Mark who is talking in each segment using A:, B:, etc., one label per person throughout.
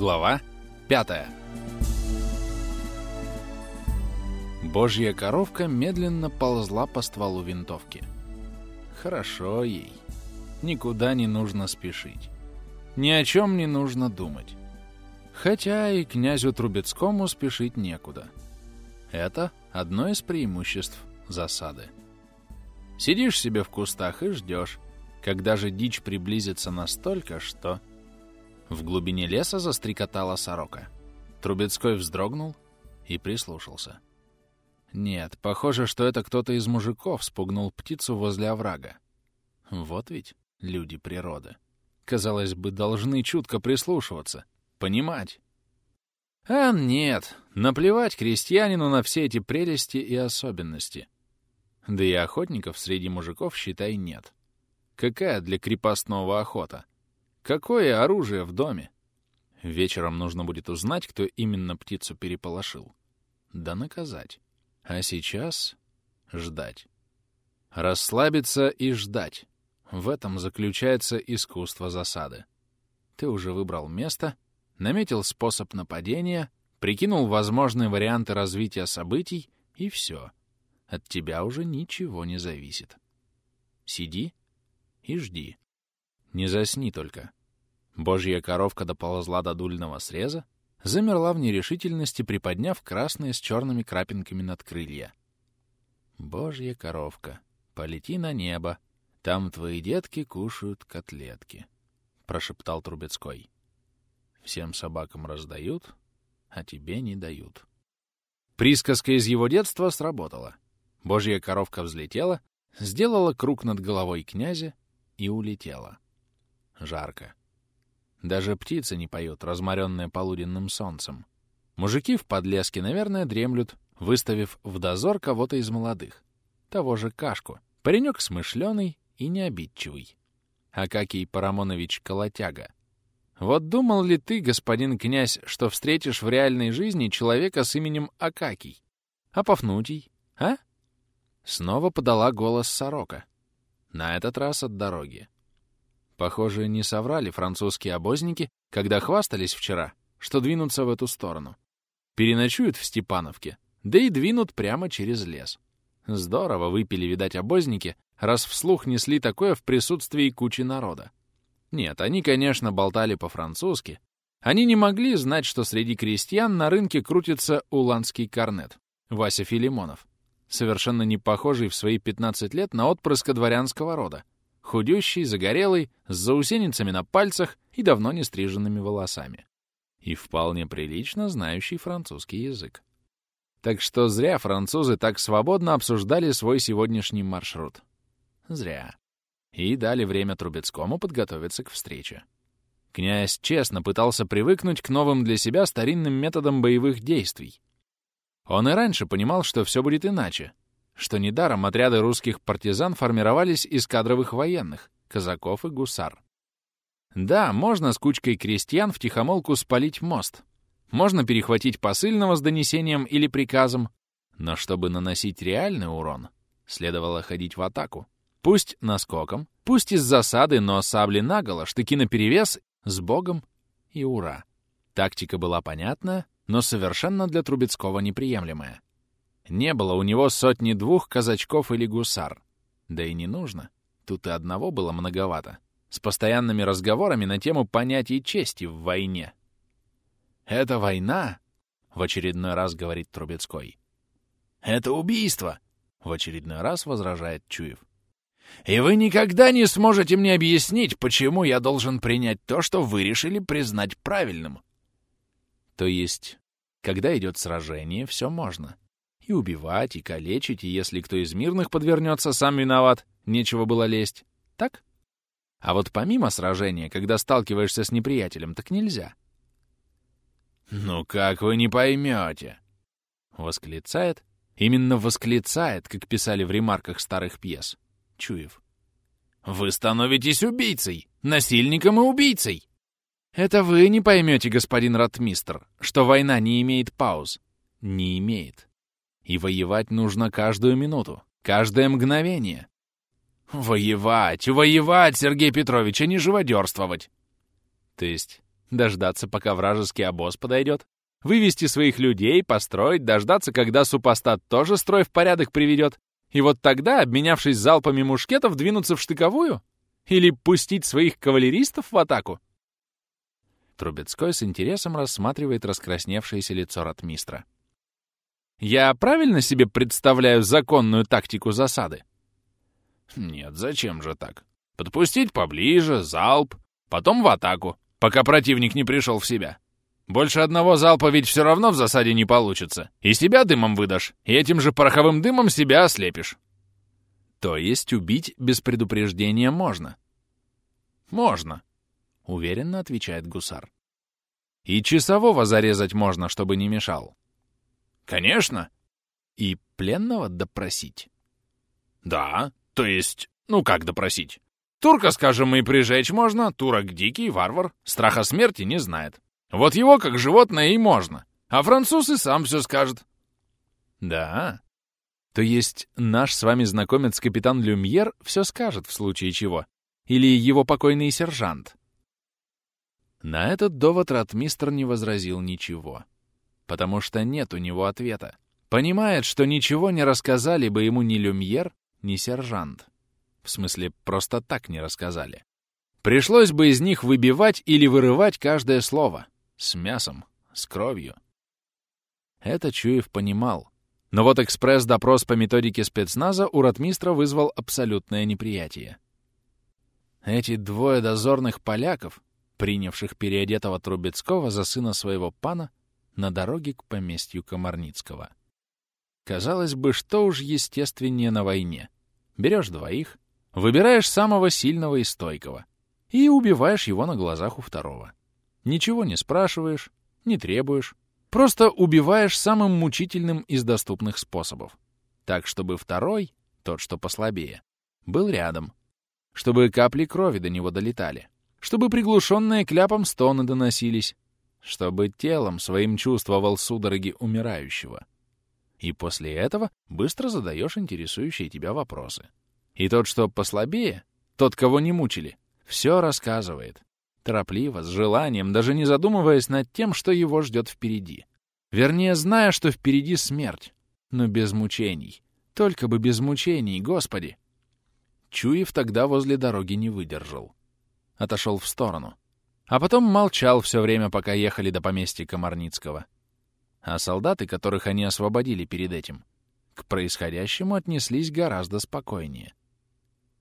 A: Глава 5 Божья коровка медленно ползла по стволу винтовки. Хорошо ей. Никуда не нужно спешить. Ни о чем не нужно думать. Хотя и князю Трубецкому спешить некуда. Это одно из преимуществ засады. Сидишь себе в кустах и ждешь, когда же дичь приблизится настолько, что... В глубине леса застрекотала сорока. Трубецкой вздрогнул и прислушался. Нет, похоже, что это кто-то из мужиков спугнул птицу возле оврага. Вот ведь люди природы. Казалось бы, должны чутко прислушиваться, понимать. А нет, наплевать крестьянину на все эти прелести и особенности. Да и охотников среди мужиков, считай, нет. Какая для крепостного охота? Какое оружие в доме? Вечером нужно будет узнать, кто именно птицу переполошил. Да наказать. А сейчас ждать. Расслабиться и ждать. В этом заключается искусство засады. Ты уже выбрал место, наметил способ нападения, прикинул возможные варианты развития событий, и все. От тебя уже ничего не зависит. Сиди и жди. Не засни только. Божья коровка доползла до дульного среза, замерла в нерешительности, приподняв красные с черными крапинками над крылья. Божья коровка, полети на небо, там твои детки кушают котлетки, — прошептал Трубецкой. Всем собакам раздают, а тебе не дают. Присказка из его детства сработала. Божья коровка взлетела, сделала круг над головой князя и улетела. Жарко. Даже птицы не поют, разморенные полуденным солнцем. Мужики в подлеске, наверное, дремлют, выставив в дозор кого-то из молодых. Того же Кашку. Паренек смышленый и необидчивый. Акакий Парамонович Колотяга. Вот думал ли ты, господин князь, что встретишь в реальной жизни человека с именем Акакий? А? А? Снова подала голос сорока. На этот раз от дороги. Похоже, не соврали французские обозники, когда хвастались вчера, что двинутся в эту сторону. Переночуют в Степановке, да и двинут прямо через лес. Здорово выпили, видать, обозники, раз вслух несли такое в присутствии кучи народа. Нет, они, конечно, болтали по-французски. Они не могли знать, что среди крестьян на рынке крутится уланский корнет, Вася Филимонов совершенно не похожий в свои 15 лет на отпрыска дворянского рода, худющий, загорелый, с заусеницами на пальцах и давно не стриженными волосами. И вполне прилично знающий французский язык. Так что зря французы так свободно обсуждали свой сегодняшний маршрут. Зря. И дали время Трубецкому подготовиться к встрече. Князь честно пытался привыкнуть к новым для себя старинным методам боевых действий, он и раньше понимал, что все будет иначе, что недаром отряды русских партизан формировались из кадровых военных, казаков и гусар. Да, можно с кучкой крестьян втихомолку спалить мост, можно перехватить посыльного с донесением или приказом, но чтобы наносить реальный урон, следовало ходить в атаку. Пусть наскоком, пусть из засады, но сабли наголо, штыки наперевес, с богом и ура. Тактика была понятна, но совершенно для Трубецкого неприемлемое. Не было у него сотни-двух казачков или гусар. Да и не нужно. Тут и одного было многовато. С постоянными разговорами на тему понятий чести в войне. «Это война?» — в очередной раз говорит Трубецкой. «Это убийство!» — в очередной раз возражает Чуев. «И вы никогда не сможете мне объяснить, почему я должен принять то, что вы решили признать правильным». То есть когда идет сражение, все можно. И убивать, и калечить, и если кто из мирных подвернется, сам виноват, нечего было лезть. Так? А вот помимо сражения, когда сталкиваешься с неприятелем, так нельзя. «Ну как вы не поймете?» Восклицает, именно восклицает, как писали в ремарках старых пьес, Чуев. «Вы становитесь убийцей, насильником и убийцей!» Это вы не поймете, господин Ратмистр, что война не имеет пауз. Не имеет. И воевать нужно каждую минуту, каждое мгновение. Воевать, воевать, Сергей Петрович, а не живодерствовать. То есть Дождаться, пока вражеский обоз подойдет? Вывести своих людей, построить, дождаться, когда супостат тоже строй в порядок приведет? И вот тогда, обменявшись залпами мушкетов, двинуться в штыковую? Или пустить своих кавалеристов в атаку? Трубецкой с интересом рассматривает раскрасневшееся лицо ратмистра. «Я правильно себе представляю законную тактику засады?» «Нет, зачем же так? Подпустить поближе, залп, потом в атаку, пока противник не пришел в себя. Больше одного залпа ведь все равно в засаде не получится. И себя дымом выдашь, и этим же пороховым дымом себя ослепишь». «То есть убить без предупреждения можно?» «Можно», — уверенно отвечает гусар. «И часового зарезать можно, чтобы не мешал». «Конечно». «И пленного допросить?» «Да, то есть, ну как допросить? Турка, скажем, и прижечь можно, турок дикий, варвар, страха смерти не знает. Вот его, как животное, и можно. А француз и сам все скажет». «Да? То есть наш с вами знакомец капитан Люмьер все скажет в случае чего?» Или его покойный сержант? На этот довод ратмистр не возразил ничего, потому что нет у него ответа. Понимает, что ничего не рассказали бы ему ни Люмьер, ни сержант. В смысле, просто так не рассказали. Пришлось бы из них выбивать или вырывать каждое слово. С мясом, с кровью. Это Чуев понимал. Но вот экспресс-допрос по методике спецназа у ратмистра вызвал абсолютное неприятие. Эти двое дозорных поляков, принявших переодетого Трубецкого за сына своего пана на дороге к поместью Комарницкого. Казалось бы, что уж естественнее на войне. Берешь двоих, выбираешь самого сильного и стойкого и убиваешь его на глазах у второго. Ничего не спрашиваешь, не требуешь, просто убиваешь самым мучительным из доступных способов. Так, чтобы второй, тот, что послабее, был рядом, чтобы капли крови до него долетали, чтобы приглушенные кляпом стоны доносились, чтобы телом своим чувствовал судороги умирающего. И после этого быстро задаешь интересующие тебя вопросы. И тот, что послабее, тот, кого не мучили, все рассказывает. Торопливо, с желанием, даже не задумываясь над тем, что его ждет впереди. Вернее, зная, что впереди смерть, но без мучений. Только бы без мучений, Господи! Чуев тогда возле дороги не выдержал. Отошел в сторону. А потом молчал все время, пока ехали до поместья Комарницкого. А солдаты, которых они освободили перед этим, к происходящему отнеслись гораздо спокойнее.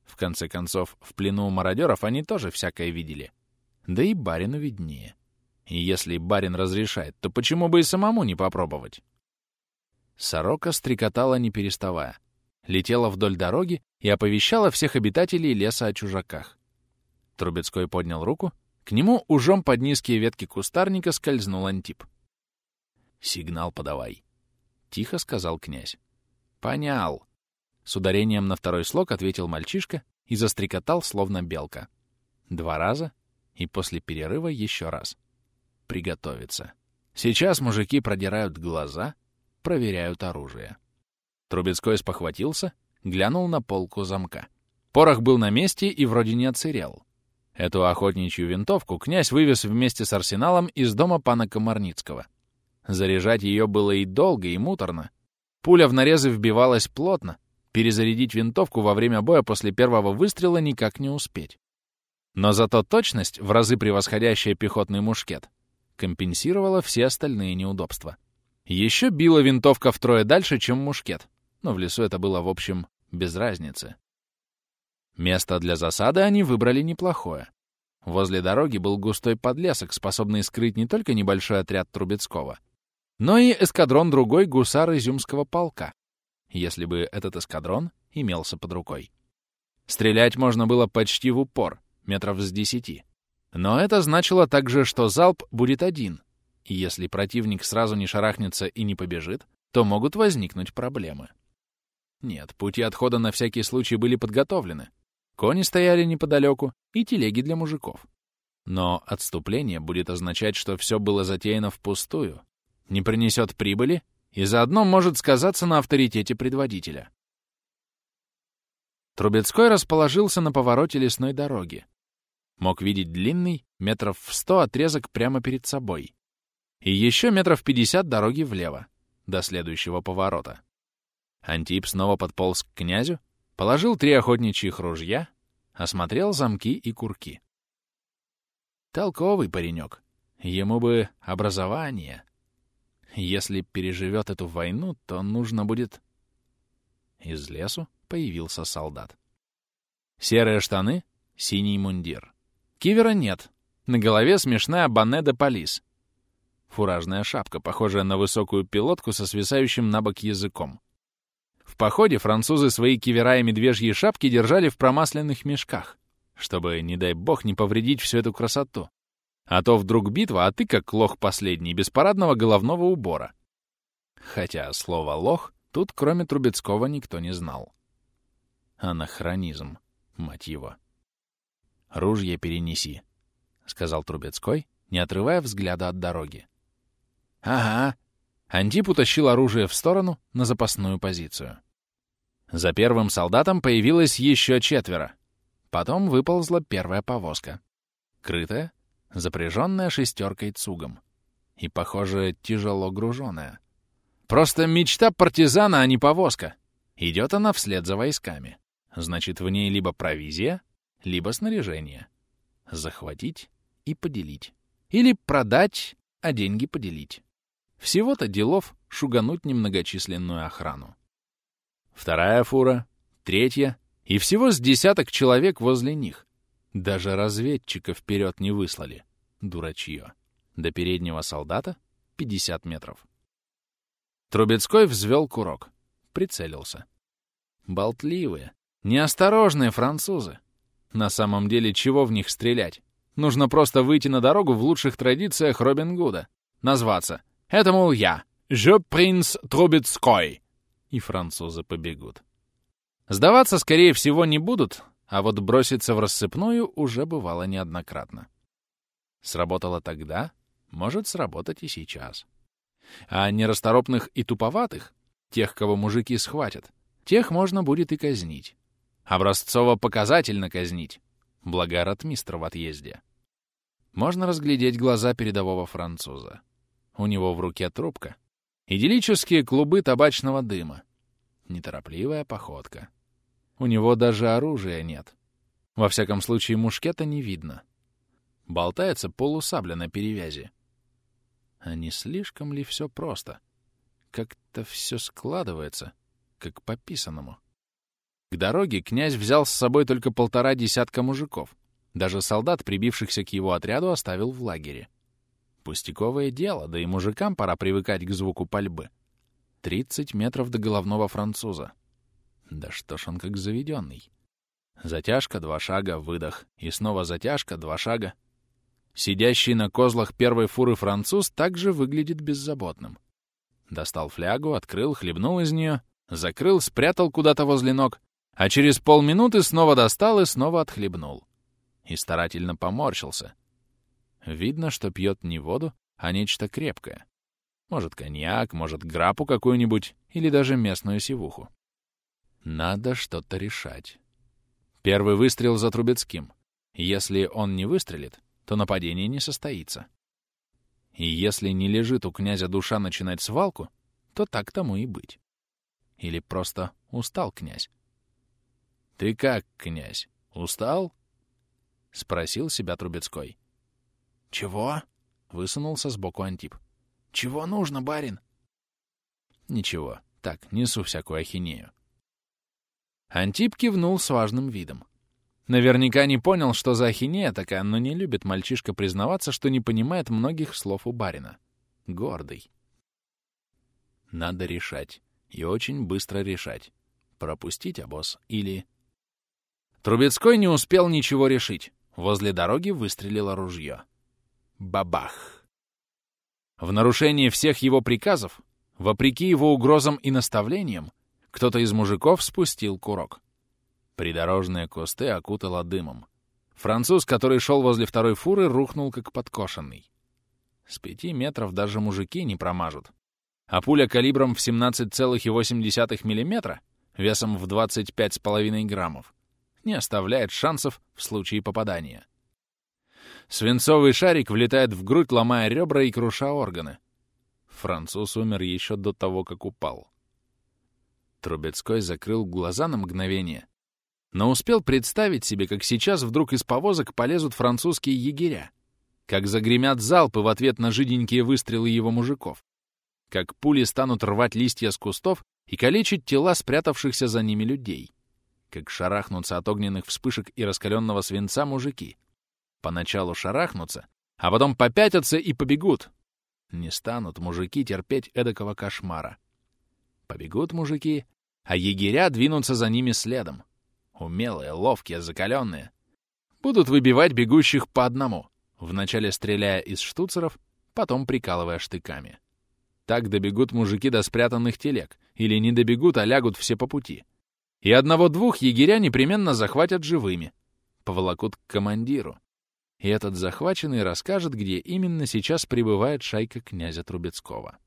A: В конце концов, в плену у мародеров они тоже всякое видели. Да и барину виднее. И если барин разрешает, то почему бы и самому не попробовать? Сорока стрекотала, не переставая летела вдоль дороги и оповещала всех обитателей леса о чужаках. Трубецкой поднял руку, к нему ужом под низкие ветки кустарника скользнул Антип. «Сигнал подавай», — тихо сказал князь. «Понял», — с ударением на второй слог ответил мальчишка и застрекотал, словно белка. Два раза и после перерыва еще раз. Приготовиться. Сейчас мужики продирают глаза, проверяют оружие. Трубецкой спохватился, глянул на полку замка. Порох был на месте и вроде не отсырел. Эту охотничью винтовку князь вывез вместе с арсеналом из дома пана Комарницкого. Заряжать ее было и долго, и муторно. Пуля в нарезы вбивалась плотно. Перезарядить винтовку во время боя после первого выстрела никак не успеть. Но зато точность, в разы превосходящая пехотный мушкет, компенсировала все остальные неудобства. Еще била винтовка втрое дальше, чем мушкет но в лесу это было, в общем, без разницы. Место для засады они выбрали неплохое. Возле дороги был густой подлесок, способный скрыть не только небольшой отряд Трубецкого, но и эскадрон другой гусар Изюмского полка, если бы этот эскадрон имелся под рукой. Стрелять можно было почти в упор, метров с десяти. Но это значило также, что залп будет один, и если противник сразу не шарахнется и не побежит, то могут возникнуть проблемы. Нет, пути отхода на всякий случай были подготовлены. Кони стояли неподалеку и телеги для мужиков. Но отступление будет означать, что все было затеяно впустую, не принесет прибыли и заодно может сказаться на авторитете предводителя. Трубецкой расположился на повороте лесной дороги. Мог видеть длинный, метров в сто отрезок прямо перед собой. И еще метров пятьдесят дороги влево, до следующего поворота. Антип снова подполз к князю, положил три охотничьих ружья, осмотрел замки и курки. Толковый паренек. Ему бы образование. Если переживет эту войну, то нужно будет... Из лесу появился солдат. Серые штаны, синий мундир. Кивера нет. На голове смешная банне де полис. Фуражная шапка, похожая на высокую пилотку со свисающим на бок языком. В походе французы свои кивера и медвежьи шапки держали в промасленных мешках, чтобы, не дай бог, не повредить всю эту красоту. А то вдруг битва, а ты как лох последний, без парадного головного убора. Хотя слово «лох» тут кроме Трубецкого никто не знал. Анахронизм, мать его. «Ружье перенеси», — сказал Трубецкой, не отрывая взгляда от дороги. «Ага». Антип утащил оружие в сторону на запасную позицию. За первым солдатом появилось еще четверо. Потом выползла первая повозка. Крытая, запряженная шестеркой цугом. И, похоже, тяжело груженная. Просто мечта партизана, а не повозка. Идет она вслед за войсками. Значит, в ней либо провизия, либо снаряжение. Захватить и поделить. Или продать, а деньги поделить. Всего-то делов шугануть немногочисленную охрану. Вторая фура, третья, и всего с десяток человек возле них. Даже разведчика вперед не выслали. Дурачье. До переднего солдата 50 метров. Трубецкой взвел курок. Прицелился. Болтливые, неосторожные французы. На самом деле, чего в них стрелять? Нужно просто выйти на дорогу в лучших традициях Робин Гуда. Назваться. Это, мол, я. «Je принц Трубецкой». И французы побегут. Сдаваться, скорее всего, не будут, а вот броситься в рассыпную уже бывало неоднократно. Сработало тогда, может сработать и сейчас. А нерасторопных и туповатых, тех, кого мужики схватят, тех можно будет и казнить. Образцово-показательно казнить. Благо ротмистр в отъезде. Можно разглядеть глаза передового француза. У него в руке трубка. Идиллические клубы табачного дыма. Неторопливая походка. У него даже оружия нет. Во всяком случае, мушкета не видно. Болтается полусабля на перевязи. А не слишком ли все просто? Как-то все складывается, как по писанному. К дороге князь взял с собой только полтора десятка мужиков. Даже солдат, прибившихся к его отряду, оставил в лагере. Пустяковое дело, да и мужикам пора привыкать к звуку пальбы. Тридцать метров до головного француза. Да что ж он как заведенный. Затяжка, два шага, выдох. И снова затяжка, два шага. Сидящий на козлах первой фуры француз также выглядит беззаботным. Достал флягу, открыл, хлебнул из нее, закрыл, спрятал куда-то возле ног, а через полминуты снова достал и снова отхлебнул. И старательно поморщился. Видно, что пьет не воду, а нечто крепкое. Может, коньяк, может, грапу какую-нибудь или даже местную сивуху. Надо что-то решать. Первый выстрел за Трубецким. Если он не выстрелит, то нападение не состоится. И если не лежит у князя душа начинать свалку, то так тому и быть. Или просто устал князь. «Ты как, князь, устал?» — спросил себя Трубецкой.
B: «Чего?» — высунулся сбоку Антип. «Чего нужно, барин?»
A: «Ничего, так, несу всякую ахинею. Антип кивнул с важным видом. Наверняка не понял, что за ахинея такая, но не любит мальчишка признаваться, что не понимает многих слов у барина. Гордый. Надо решать. И очень быстро решать. Пропустить обоз или... Трубецкой не успел ничего решить. Возле дороги выстрелило ружье. Бабах! В нарушение всех его приказов, вопреки его угрозам и наставлениям, кто-то из мужиков спустил курок. Придорожные кусты окутало дымом. Француз, который шел возле второй фуры, рухнул как подкошенный. С пяти метров даже мужики не промажут. А пуля калибром в 17,8 мм, весом в 25,5 граммов, не оставляет шансов в случае попадания. Свинцовый шарик влетает в грудь, ломая ребра и круша органы. Француз умер еще до того, как упал. Трубецкой закрыл глаза на мгновение, но успел представить себе, как сейчас вдруг из повозок полезут французские егеря, как загремят залпы в ответ на жиденькие выстрелы его мужиков, как пули станут рвать листья с кустов и калечить тела спрятавшихся за ними людей, как шарахнутся от огненных вспышек и раскаленного свинца мужики. Поначалу шарахнутся, а потом попятятся и побегут. Не станут мужики терпеть эдакого кошмара. Побегут мужики, а егеря двинутся за ними следом. Умелые, ловкие, закаленные. Будут выбивать бегущих по одному, вначале стреляя из штуцеров, потом прикалывая штыками. Так добегут мужики до спрятанных телег, или не добегут, а лягут все по пути. И одного-двух егеря непременно захватят живыми, поволокут к командиру. И этот захваченный расскажет, где именно сейчас пребывает шайка князя Трубецкого.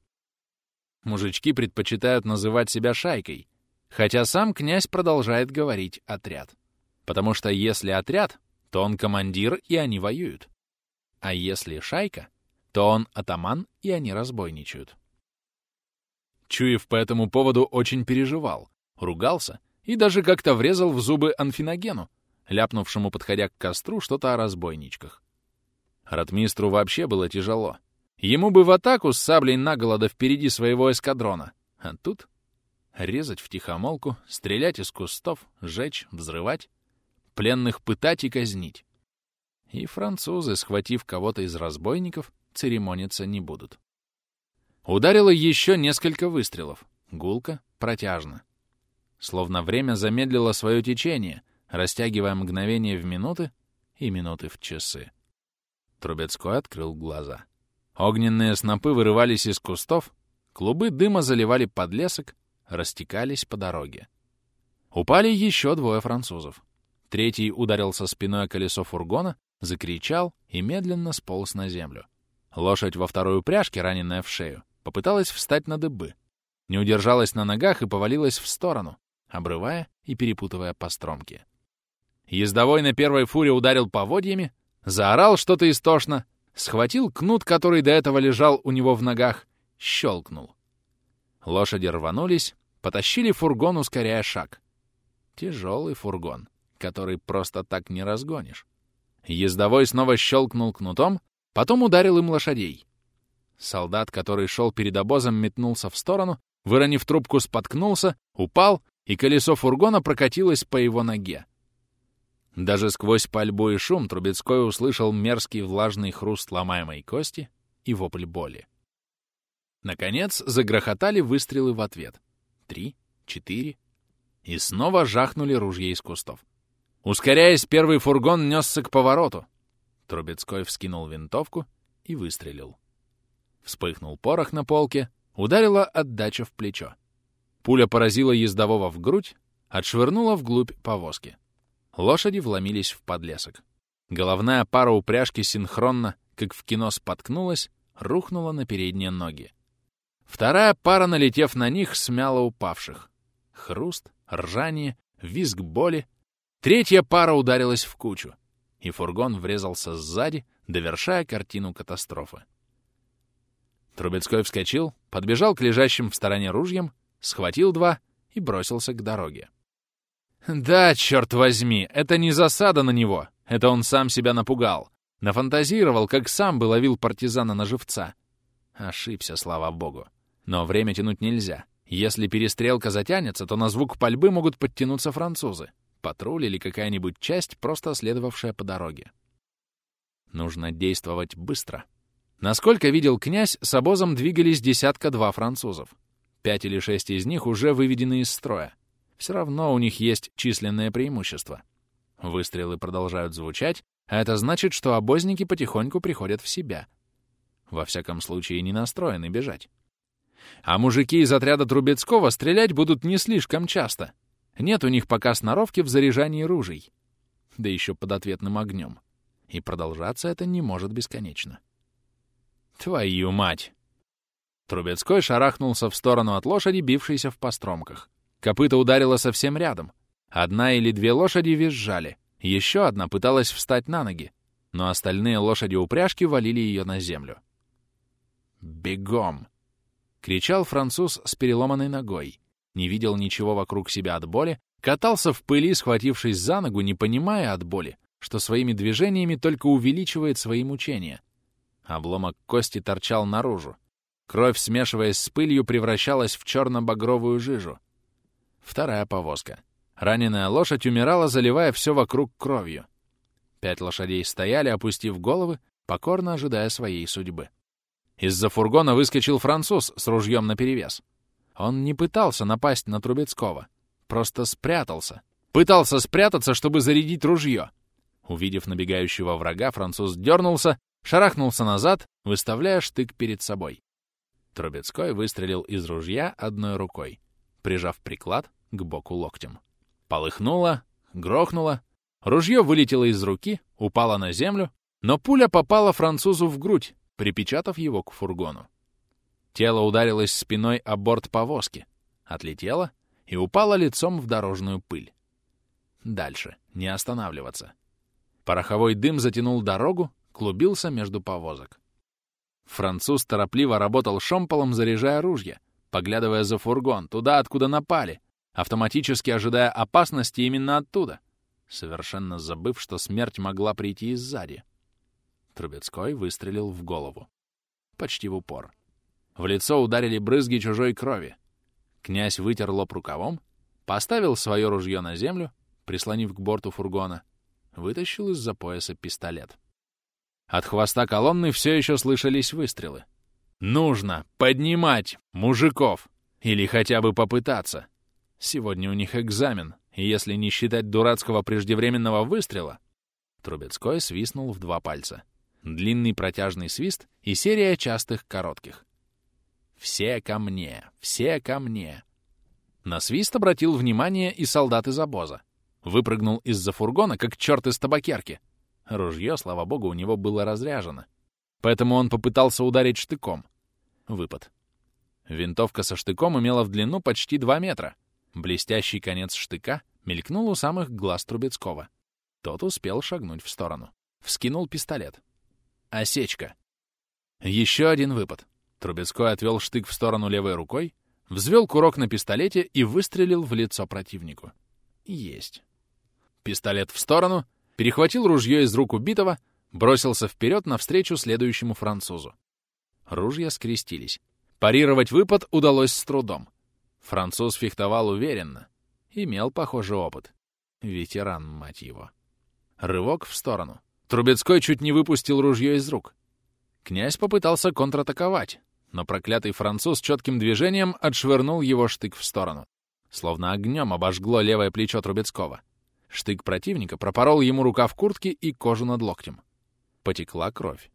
A: Мужички предпочитают называть себя шайкой, Хотя сам князь продолжает говорить «отряд». Потому что если отряд, то он командир, и они воюют. А если шайка, то он атаман, и они разбойничают. Чуев по этому поводу очень переживал, ругался и даже как-то врезал в зубы Анфиногену, ляпнувшему, подходя к костру, что-то о разбойничках. Ратмистру вообще было тяжело. Ему бы в атаку с саблей наголода впереди своего эскадрона. А тут резать втихомолку, стрелять из кустов, сжечь, взрывать, пленных пытать и казнить. И французы, схватив кого-то из разбойников, церемониться не будут. Ударило еще несколько выстрелов. Гулко, протяжно. Словно время замедлило свое течение, растягивая мгновение в минуты и минуты в часы. Трубецкой открыл глаза. Огненные снопы вырывались из кустов, клубы дыма заливали подлесок, растекались по дороге. Упали еще двое французов. Третий ударился спиной о колесо фургона, закричал и медленно сполз на землю. Лошадь во второй упряжке, раненная в шею, попыталась встать на дыбы. Не удержалась на ногах и повалилась в сторону, обрывая и перепутывая постромки. Ездовой на первой фуре ударил поводьями, заорал что-то истошно, схватил кнут, который до этого лежал у него в ногах, щелкнул. Лошади рванулись, потащили фургон, ускоряя шаг. Тяжелый фургон, который просто так не разгонишь. Ездовой снова щелкнул кнутом, потом ударил им лошадей. Солдат, который шел перед обозом, метнулся в сторону, выронив трубку, споткнулся, упал, и колесо фургона прокатилось по его ноге. Даже сквозь пальбу и шум Трубецкой услышал мерзкий влажный хруст ломаемой кости и вопль боли. Наконец загрохотали выстрелы в ответ. Три, четыре. И снова жахнули ружья из кустов. Ускоряясь, первый фургон несся к повороту. Трубецкой вскинул винтовку и выстрелил. Вспыхнул порох на полке, ударила отдача в плечо. Пуля поразила ездового в грудь, отшвырнула вглубь повозки. Лошади вломились в подлесок. Головная пара упряжки синхронно, как в кино, споткнулась, рухнула на передние ноги. Вторая пара, налетев на них, смяла упавших. Хруст, ржание, визг боли. Третья пара ударилась в кучу, и фургон врезался сзади, довершая картину катастрофы. Трубецкой вскочил, подбежал к лежащим в стороне ружьям, схватил два и бросился к дороге. Да, черт возьми, это не засада на него, это он сам себя напугал. Нафантазировал, как сам бы ловил партизана на живца. Ошибся, слава богу. Но время тянуть нельзя. Если перестрелка затянется, то на звук пальбы могут подтянуться французы, патруль или какая-нибудь часть, просто следовавшая по дороге. Нужно действовать быстро. Насколько видел князь, с обозом двигались десятка-два французов. Пять или шесть из них уже выведены из строя. Все равно у них есть численное преимущество. Выстрелы продолжают звучать, а это значит, что обозники потихоньку приходят в себя. Во всяком случае, не настроены бежать. А мужики из отряда Трубецкого стрелять будут не слишком часто. Нет у них пока сноровки в заряжании ружей. Да еще под ответным огнем. И продолжаться это не может бесконечно. Твою мать! Трубецкой шарахнулся в сторону от лошади, бившейся в постромках. Копыта ударило совсем рядом. Одна или две лошади визжали. Еще одна пыталась встать на ноги. но остальные лошади упряжки валили ее на землю. «Бегом!» — кричал француз с переломанной ногой, не видел ничего вокруг себя от боли, катался в пыли, схватившись за ногу, не понимая от боли, что своими движениями только увеличивает свои мучения. Обломок кости торчал наружу. Кровь, смешиваясь с пылью, превращалась в черно-багровую жижу. Вторая повозка. Раненая лошадь умирала, заливая все вокруг кровью. Пять лошадей стояли, опустив головы, покорно ожидая своей судьбы. Из-за фургона выскочил француз с ружьем наперевес. Он не пытался напасть на Трубецкого, просто спрятался. Пытался спрятаться, чтобы зарядить ружье. Увидев набегающего врага, француз дернулся, шарахнулся назад, выставляя штык перед собой. Трубецкой выстрелил из ружья одной рукой, прижав приклад к боку локтем. Полыхнуло, грохнуло, ружье вылетело из руки, упало на землю, но пуля попала французу в грудь, припечатав его к фургону. Тело ударилось спиной о борт повозки, отлетело и упало лицом в дорожную пыль. Дальше, не останавливаться. Пороховой дым затянул дорогу, клубился между повозок. Француз торопливо работал шомполом, заряжая ружья, поглядывая за фургон, туда, откуда напали, автоматически ожидая опасности именно оттуда, совершенно забыв, что смерть могла прийти сзади. Трубецкой выстрелил в голову. Почти в упор. В лицо ударили брызги чужой крови. Князь вытер лоб рукавом, поставил свое ружье на землю, прислонив к борту фургона, вытащил из-за пояса пистолет. От хвоста колонны все еще слышались выстрелы. «Нужно поднимать мужиков! Или хотя бы попытаться! Сегодня у них экзамен, и если не считать дурацкого преждевременного выстрела...» Трубецкой свистнул в два пальца. Длинный протяжный свист и серия частых коротких. «Все ко мне! Все ко мне!» На свист обратил внимание и солдат из обоза. Выпрыгнул из-за фургона, как черт из табакерки. Ружье, слава богу, у него было разряжено. Поэтому он попытался ударить штыком. Выпад. Винтовка со штыком имела в длину почти 2 метра. Блестящий конец штыка мелькнул у самых глаз Трубецкого. Тот успел шагнуть в сторону. Вскинул пистолет. Осечка. Еще один выпад. Трубецкой отвел штык в сторону левой рукой, взвел курок на пистолете и выстрелил в лицо противнику. Есть. Пистолет в сторону, перехватил ружье из рук убитого, бросился вперед навстречу следующему французу. Ружья скрестились. Парировать выпад удалось с трудом. Француз фехтовал уверенно. Имел, похожий опыт. Ветеран, мать его. Рывок в сторону. Трубецкой чуть не выпустил ружье из рук. Князь попытался контратаковать, но проклятый француз четким движением отшвырнул его штык в сторону. Словно огнем обожгло левое плечо Трубецкого. Штык противника пропорол ему рука в куртке и кожу над локтем. Потекла кровь.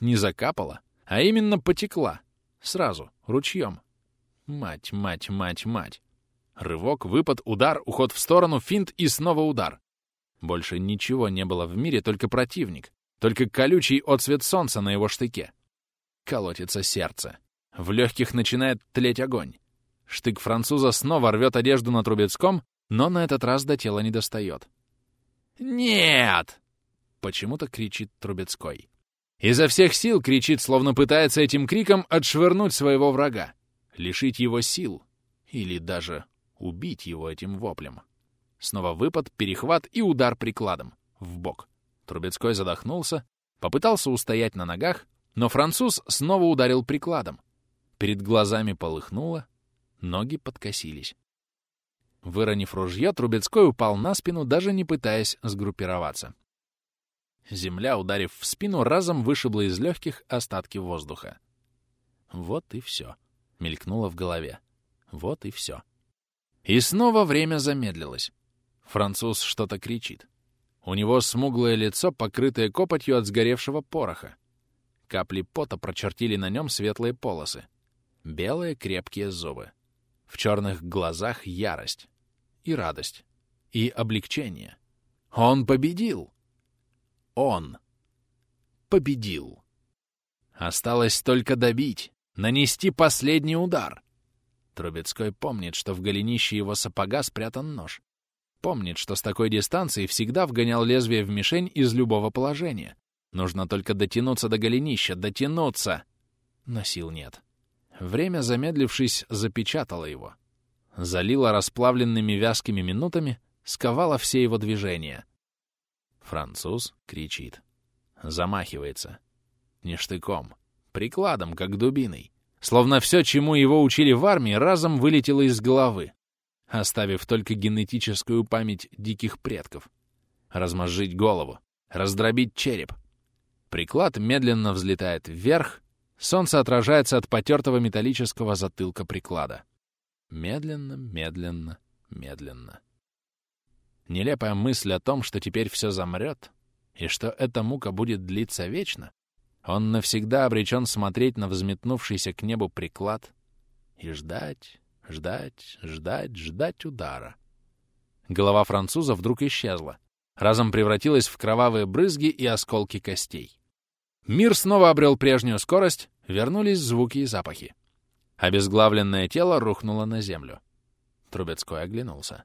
A: Не закапала, а именно потекла. Сразу, ручьем. Мать, мать, мать, мать. Рывок, выпад, удар, уход в сторону, финт и снова удар. Больше ничего не было в мире, только противник. Только колючий отсвет солнца на его штыке. Колотится сердце. В легких начинает тлеть огонь. Штык француза снова рвет одежду на Трубецком, но на этот раз до тела не достает. «Нет!» — почему-то кричит Трубецкой. Изо всех сил кричит, словно пытается этим криком отшвырнуть своего врага, лишить его сил или даже убить его этим воплем. Снова выпад, перехват и удар прикладом в бок. Трубецкой задохнулся, попытался устоять на ногах, но француз снова ударил прикладом. Перед глазами полыхнуло, ноги подкосились. Выронив ружье, Трубецкой упал на спину, даже не пытаясь сгруппироваться. Земля, ударив в спину, разом вышибла из легких остатки воздуха. Вот и все. Мелькнуло в голове. Вот и все. И снова время замедлилось. Француз что-то кричит. У него смуглое лицо, покрытое копотью от сгоревшего пороха. Капли пота прочертили на нем светлые полосы. Белые крепкие зубы. В черных глазах ярость. И радость. И облегчение. Он победил! Он победил! Осталось только добить, нанести последний удар. Трубецкой помнит, что в голенище его сапога спрятан нож. Помнит, что с такой дистанции всегда вгонял лезвие в мишень из любого положения, Нужно только дотянуться до голенища, дотянуться. Но сил нет. Время, замедлившись, запечатало его. Залило расплавленными вязкими минутами, сковало все его движения. Француз кричит. Замахивается. Не штыком, прикладом, как дубиной. Словно все, чему его учили в армии, разом вылетело из головы, оставив только генетическую память диких предков. Размозжить голову, раздробить череп — Приклад медленно взлетает вверх, солнце отражается от потертого металлического затылка приклада. Медленно, медленно, медленно. Нелепая мысль о том, что теперь все замрет, и что эта мука будет длиться вечно, он навсегда обречен смотреть на взметнувшийся к небу приклад и ждать, ждать, ждать, ждать удара. Голова француза вдруг исчезла, разом превратилась в кровавые брызги и осколки костей. Мир снова обрел прежнюю скорость, вернулись звуки и запахи. Обезглавленное тело рухнуло на землю. Трубецкой оглянулся.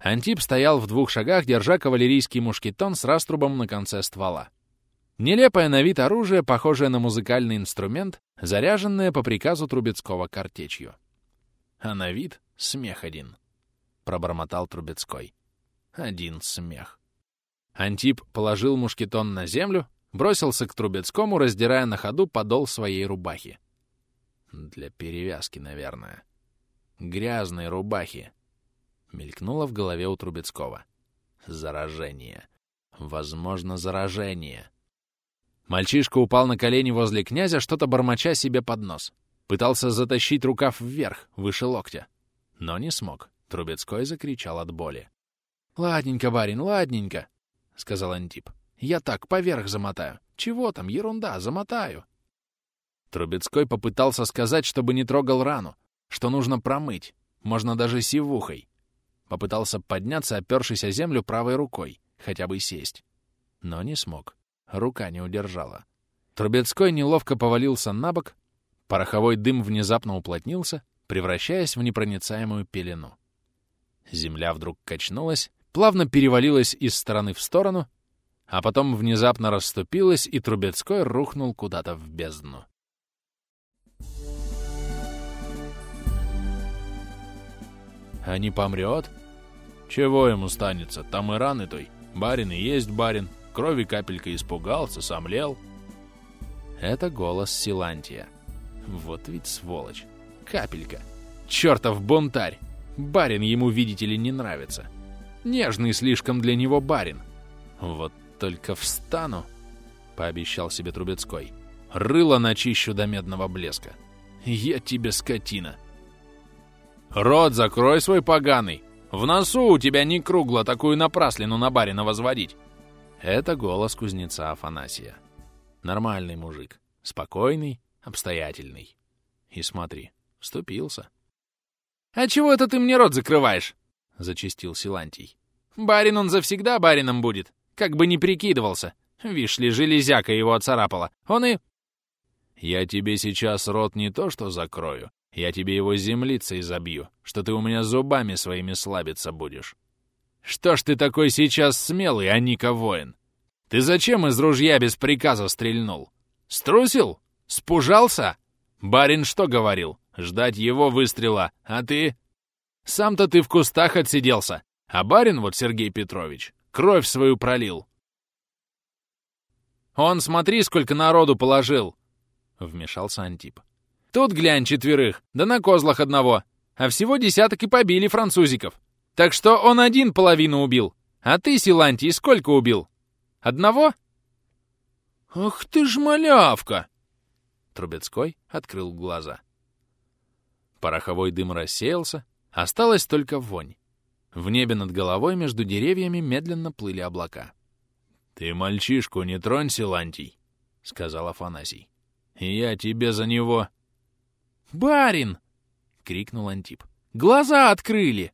A: Антип стоял в двух шагах, держа кавалерийский мушкетон с раструбом на конце ствола. Нелепое на вид оружие, похожее на музыкальный инструмент, заряженное по приказу Трубецкого картечью. А на вид — смех один, — пробормотал Трубецкой. Один смех. Антип положил мушкетон на землю, бросился к Трубецкому, раздирая на ходу подол своей рубахи. Для перевязки, наверное. Грязной рубахи. Мелькнуло в голове у Трубецкого. Заражение. Возможно, заражение. Мальчишка упал на колени возле князя, что-то бормоча себе под нос. Пытался затащить рукав вверх, выше локтя. Но не смог. Трубецкой закричал от боли. «Ладненько, барин, ладненько», — сказал Антип. «Я так, поверх замотаю. Чего там, ерунда, замотаю». Трубецкой попытался сказать, чтобы не трогал рану, что нужно промыть, можно даже сивухой. Попытался подняться, опершись о землю правой рукой, хотя бы сесть. Но не смог. Рука не удержала. Трубецкой неловко повалился на бок, пороховой дым внезапно уплотнился, превращаясь в непроницаемую пелену. Земля вдруг качнулась, плавно перевалилась из стороны в сторону, а потом внезапно расступилась, и Трубецкой рухнул куда-то в бездну. «А не помрет?» «Чего ему станется? Там и раны той. Барин и есть барин. Крови капелька испугался, сомлел». Это голос Силантия. Вот ведь сволочь. Капелька. Чертов бунтарь. Барин ему, видите ли, не нравится. Нежный слишком для него барин. Вот только встану, — пообещал себе Трубецкой. Рыло начищу до медного блеска. Я тебе скотина. Рот закрой свой поганый. В носу у тебя не кругло такую напраслину на барина возводить. Это голос кузнеца Афанасия. Нормальный мужик. Спокойный, обстоятельный. И смотри, вступился. «А чего это ты мне рот закрываешь?» — зачистил Силантий. «Барин он завсегда барином будет, как бы ни прикидывался. Вишь ли, железяка его оцарапала. Он и...» «Я тебе сейчас рот не то что закрою, я тебе его землицей забью, что ты у меня зубами своими слабиться будешь. Что ж ты такой сейчас смелый, а Ника воин? Ты зачем из ружья без приказа стрельнул? Струсил? Спужался? Барин что говорил? Ждать его выстрела, а ты... Сам-то ты в кустах отсиделся, а барин вот Сергей Петрович кровь свою пролил. Он, смотри, сколько народу положил, — вмешался Антип. Тут глянь четверых, да на козлах одного, а всего десяток и побили французиков. Так что он один половину убил, а ты, Силантий, сколько убил? Одного? Ах ты ж малявка! Трубецкой открыл глаза. Пороховой дым рассеялся, осталась только вонь. В небе над головой между деревьями медленно плыли облака. «Ты мальчишку не тронь, Силантий», — сказал Афанасий. «Я тебе за него...» «Барин!» — крикнул Антип. «Глаза открыли!»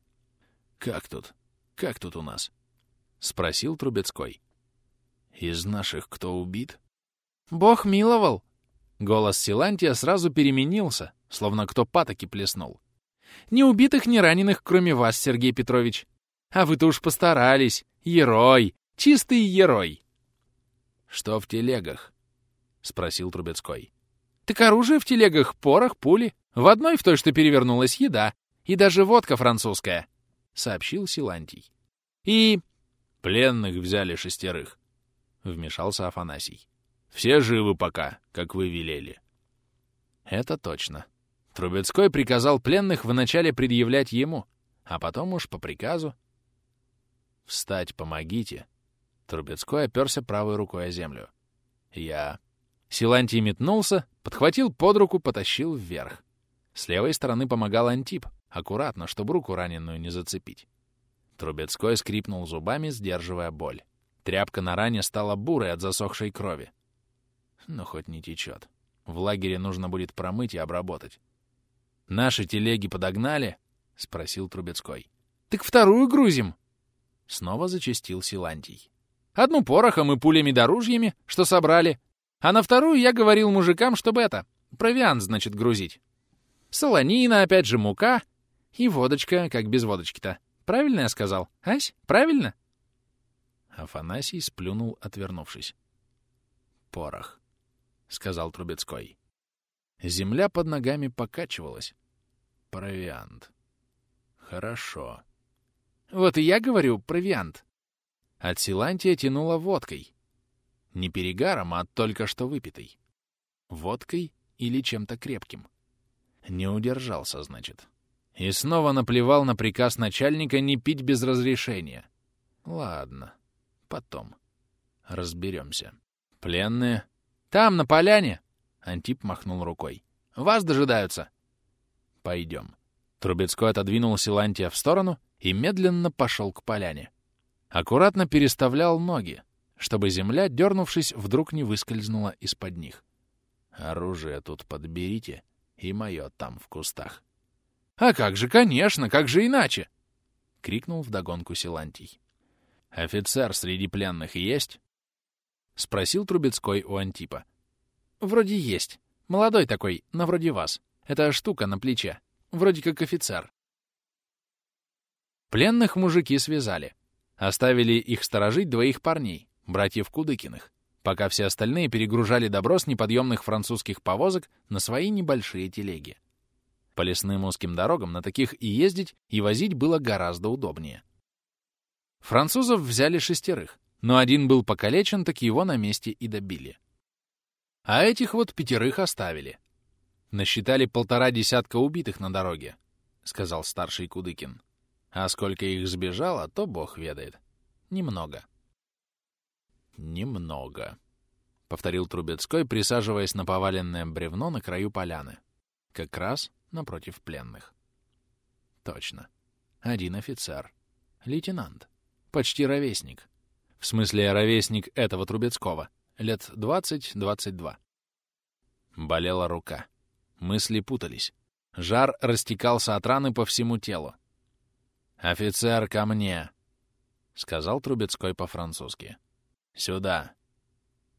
A: «Как тут? Как тут у нас?» — спросил Трубецкой. «Из наших кто убит?» «Бог миловал!» Голос Силантия сразу переменился, словно кто патоки плеснул. Ни убитых, ни раненых, кроме вас, Сергей Петрович. А вы-то уж постарались. Ерой. Чистый ерой. «Что в телегах?» — спросил Трубецкой.
B: «Так оружие в телегах, порох, пули. В одной в той, что перевернулась, еда. И даже водка французская», — сообщил Силантий. «И...»
A: «Пленных взяли шестерых», — вмешался Афанасий. «Все живы пока, как вы велели».
B: Это точно. Трубецкой приказал пленных вначале предъявлять ему, а потом уж по приказу.
A: «Встать помогите!» Трубецкой оперся правой рукой о землю. «Я...»
B: Силантий метнулся, подхватил под руку, потащил вверх. С левой стороны помогал Антип, аккуратно, чтобы руку раненую не зацепить.
A: Трубецкой скрипнул зубами, сдерживая боль. Тряпка на ране стала бурой от засохшей крови. Но хоть не течет. В лагере нужно будет промыть и обработать. «Наши телеги подогнали?» — спросил Трубецкой.
B: «Так вторую грузим!»
A: Снова зачастил Силантий.
B: «Одну порохом и пулями-доружьями, что собрали. А на вторую я говорил мужикам, чтобы это, провиант, значит, грузить. Солонина, опять же, мука и водочка, как без водочки-то. Правильно я сказал? Ась, правильно?»
A: Афанасий сплюнул, отвернувшись. «Порох», — сказал Трубецкой. Земля под ногами покачивалась. Провиант. Хорошо.
B: Вот и я говорю, провиант.
A: От Силантия тянуло водкой. Не перегаром, а только что выпитой. Водкой или чем-то крепким. Не удержался, значит. И снова наплевал на приказ начальника не пить без разрешения. Ладно, потом. Разберемся. Пленные?
B: Там, на поляне.
A: Антип махнул рукой.
B: «Вас дожидаются!»
A: «Пойдем». Трубецкой отодвинул Силантия в сторону и медленно пошел к поляне. Аккуратно переставлял ноги, чтобы земля, дернувшись, вдруг не выскользнула из-под них. «Оружие тут подберите, и мое там в кустах».
B: «А как же, конечно, как же иначе?»
A: — крикнул вдогонку Силантий. «Офицер среди пленных есть?» — спросил Трубецкой у Антипа.
B: Вроде есть. Молодой такой, на вроде вас. Это штука на плече. Вроде как офицер. Пленных мужики связали. Оставили их сторожить двоих парней, братьев Кудыкиных, пока все остальные перегружали добро с неподъемных французских повозок на свои небольшие телеги. По лесным узким дорогам на таких и ездить, и возить было гораздо удобнее. Французов взяли шестерых, но один был покалечен, так его на месте и добили. А этих вот пятерых оставили. Насчитали полтора десятка убитых на дороге, — сказал старший Кудыкин. А сколько их сбежало, то бог ведает. Немного.
A: Немного, — повторил Трубецкой, присаживаясь на поваленное бревно на краю поляны. Как раз напротив пленных. Точно. Один офицер. Лейтенант. Почти ровесник. В смысле, ровесник этого Трубецкого — лет 20-22. Болела рука. Мысли путались. Жар растекался от раны по всему телу. «Офицер, ко мне!» — сказал Трубецкой по-французски. «Сюда!»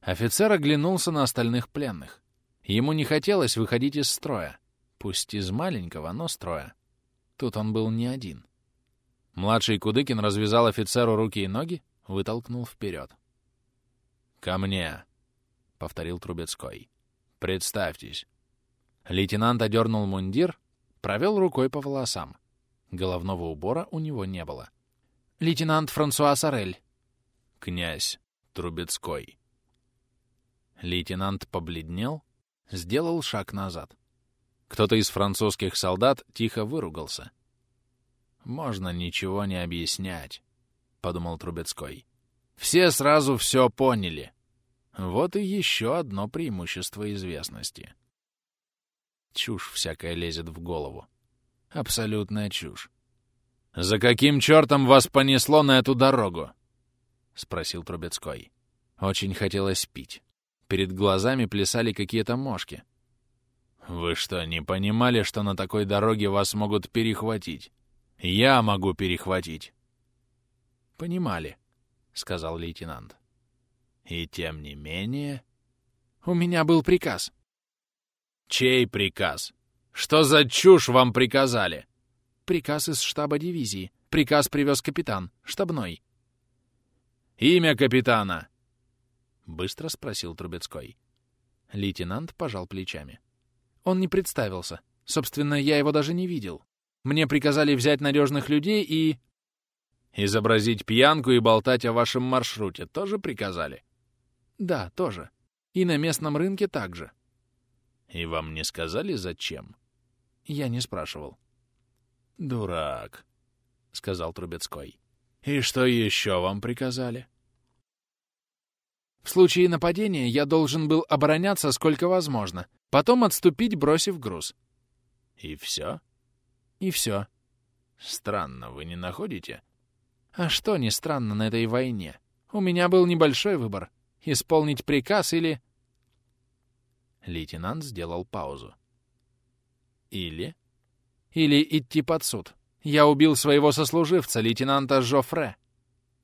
A: Офицер оглянулся на остальных пленных. Ему не хотелось выходить из строя. Пусть из маленького, но строя. Тут он был не один. Младший Кудыкин развязал офицеру руки и ноги, вытолкнул вперед. «Ко мне!» — повторил Трубецкой. «Представьтесь». Лейтенант одернул мундир, провел рукой по волосам. Головного убора у него не было.
B: «Лейтенант Франсуа Сорель».
A: «Князь Трубецкой». Лейтенант побледнел, сделал шаг назад. Кто-то из французских солдат тихо выругался. «Можно ничего не объяснять», — подумал Трубецкой. Все сразу все поняли. Вот и еще одно преимущество известности. Чушь всякая лезет в голову. Абсолютная чушь. «За каким чертом вас понесло на эту дорогу?» — спросил Трубецкой. Очень хотелось пить. Перед глазами плясали какие-то мошки. «Вы что, не понимали, что на такой дороге вас могут перехватить? Я могу перехватить!» «Понимали», — сказал лейтенант. «И тем не менее...» «У меня был приказ». «Чей приказ? Что за чушь вам приказали?»
B: «Приказ из штаба дивизии. Приказ привез капитан, штабной».
A: «Имя капитана?»
B: Быстро спросил Трубецкой. Лейтенант пожал плечами. Он не представился. Собственно, я его даже не видел. Мне приказали взять надежных людей и... Изобразить пьянку и болтать о вашем маршруте тоже приказали? Да, тоже. И на местном рынке также. И вам не сказали, зачем? Я не спрашивал. Дурак, — сказал Трубецкой. И что еще вам приказали? В случае нападения я должен был обороняться сколько возможно, потом отступить, бросив груз. И все? И все. Странно, вы не находите? А что не странно на этой войне? У меня был небольшой выбор — исполнить приказ или... Лейтенант сделал паузу. Или? Или идти под суд. Я убил своего сослуживца, лейтенанта Жофре.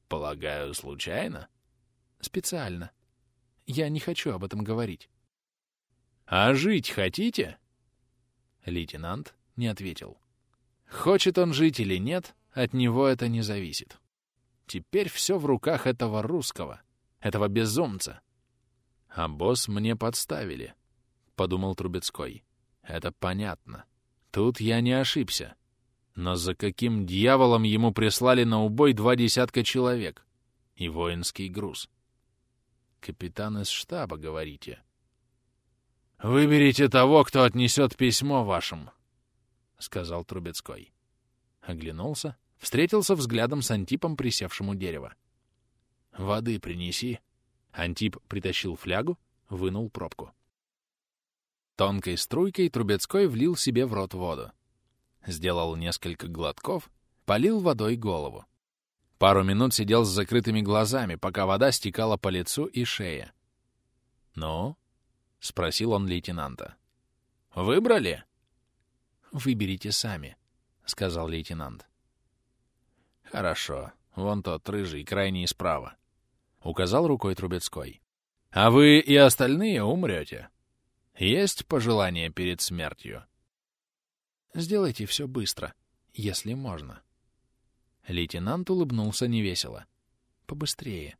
B: Полагаю, случайно? Специально. Я не хочу об этом говорить. А жить хотите? Лейтенант не ответил. Хочет он жить или нет, от него это не зависит. Теперь все в руках этого русского, этого безумца. А босс мне подставили, — подумал Трубецкой. Это понятно. Тут я не ошибся. Но за каким дьяволом ему прислали на убой два десятка человек? И воинский груз. Капитан из штаба, говорите? «Выберите того, кто отнесет письмо вашим», — сказал Трубецкой. Оглянулся, встретился взглядом с Антипом, присевшим у дерева. «Воды принеси». Антип притащил флягу, вынул пробку. Тонкой струйкой Трубецкой влил себе в рот воду. Сделал несколько глотков, полил водой голову. Пару минут сидел с закрытыми глазами, пока вода стекала по лицу и шее. «Ну?» — спросил он лейтенанта. «Выбрали?» «Выберите сами», — сказал лейтенант. «Хорошо. Вон тот, рыжий, крайний справа», — указал рукой Трубецкой. «А вы и остальные умрете. Есть пожелание перед смертью?» «Сделайте все быстро, если можно». Лейтенант улыбнулся невесело. «Побыстрее».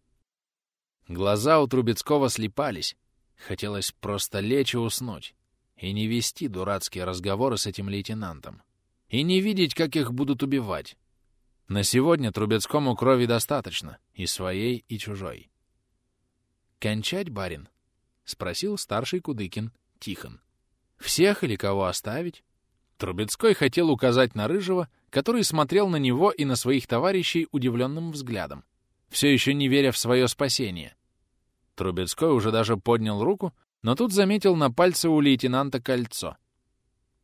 B: Глаза у Трубецкого слепались. Хотелось просто лечь и уснуть. И не вести дурацкие разговоры с этим лейтенантом. И не видеть, как их будут убивать. На сегодня Трубецкому крови достаточно, и своей, и чужой. «Кончать, барин?» — спросил старший Кудыкин, Тихон. «Всех или кого оставить?» Трубецкой хотел указать на Рыжего, который смотрел на него и на своих товарищей удивленным взглядом, все еще не веря в свое спасение. Трубецкой уже даже поднял руку, но тут заметил на пальце у лейтенанта кольцо.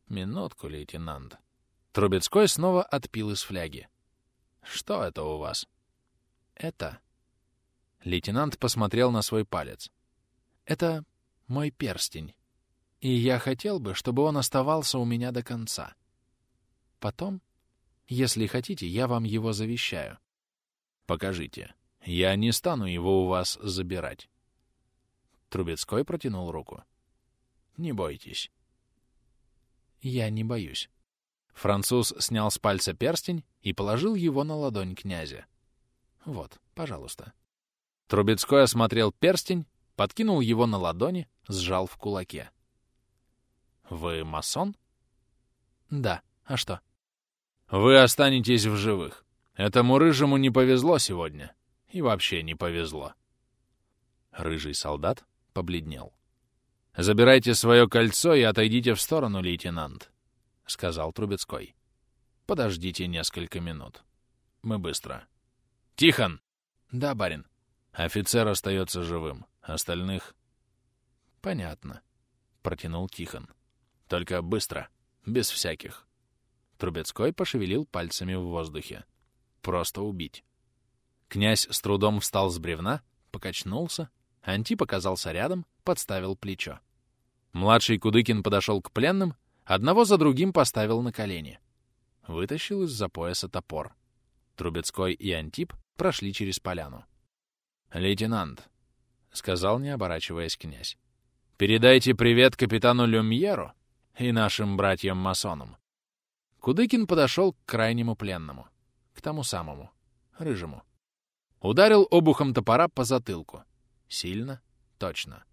B: «Минутку, лейтенант». Трубецкой снова отпил из фляги. «Что это у вас?» «Это...» Лейтенант посмотрел на свой палец. «Это мой перстень. И я хотел бы, чтобы он оставался у меня до конца. Потом, если хотите, я вам его завещаю. Покажите. Я не стану его у вас забирать. Трубецкой протянул руку. Не бойтесь. Я не боюсь. Француз снял с пальца перстень и положил его на ладонь князя. Вот, пожалуйста. Трубецкой осмотрел перстень, подкинул его на ладони, сжал в кулаке. Вы масон? Да. А что? Вы останетесь в живых. Этому рыжему не повезло сегодня. И вообще не повезло. Рыжий солдат побледнел. «Забирайте свое кольцо и отойдите в сторону, лейтенант», — сказал Трубецкой. «Подождите несколько минут. Мы быстро». «Тихон!» «Да, барин». «Офицер остается живым. Остальных...» «Понятно», — протянул Тихон. Только быстро, без всяких. Трубецкой пошевелил пальцами в воздухе. Просто убить. Князь с трудом встал с бревна, покачнулся, Антип оказался рядом, подставил плечо. Младший Кудыкин подошел к пленным, одного за другим поставил на колени. Вытащил из-за пояса топор. Трубецкой и Антип прошли через поляну. «Лейтенант», — сказал, не оборачиваясь князь, — «передайте привет капитану Люмьеру и нашим братьям-масонам. Кудыкин подошел к крайнему пленному, к тому самому, рыжему. Ударил обухом топора по затылку. Сильно, точно.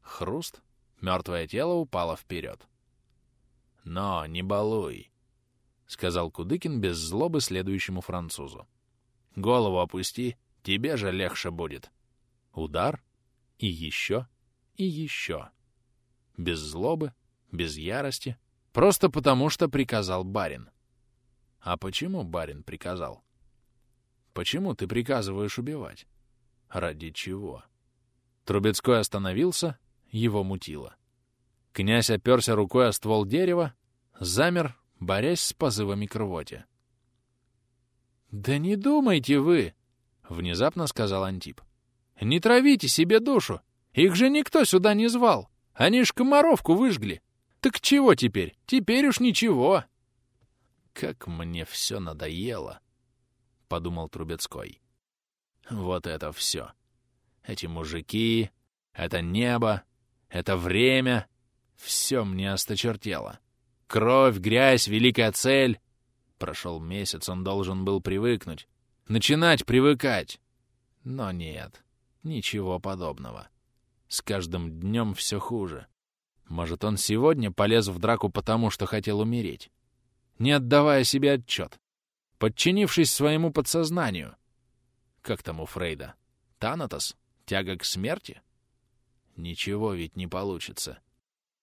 B: Хруст, мертвое тело упало вперед. «Но не балуй», — сказал Кудыкин без злобы следующему французу. «Голову опусти, тебе же легче будет». Удар, и еще, и еще. Без злобы, без ярости, просто потому что приказал барин. А почему барин приказал? Почему ты приказываешь убивать? Ради чего? Трубецкой остановился, его мутило. Князь оперся рукой о ствол дерева, замер, борясь с позывами к рвоте. «Да не думайте вы!» — внезапно сказал Антип. «Не травите себе душу! Их же никто сюда не звал! Они ж комаровку выжгли! Так чего теперь? Теперь уж ничего!» «Как мне все надоело!» — подумал Трубецкой. «Вот это все! Эти мужики, это небо, это время — все мне осточертело!» Кровь, грязь, великая цель. Прошел месяц, он должен был привыкнуть. Начинать привыкать. Но нет, ничего подобного. С каждым днем все хуже. Может, он сегодня полез в драку потому, что хотел умереть, не отдавая себе отчет, подчинившись своему подсознанию. Как там у Фрейда? Танатос? Тяга к смерти? Ничего ведь не получится.